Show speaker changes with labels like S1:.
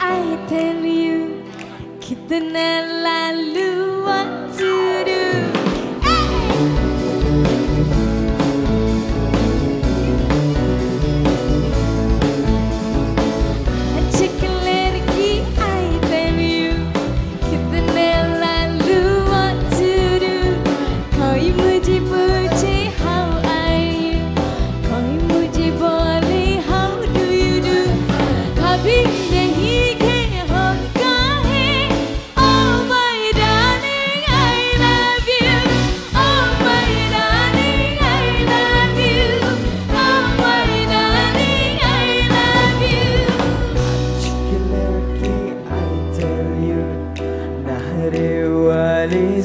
S1: I tell you Kitna lalu what to do
S2: deeper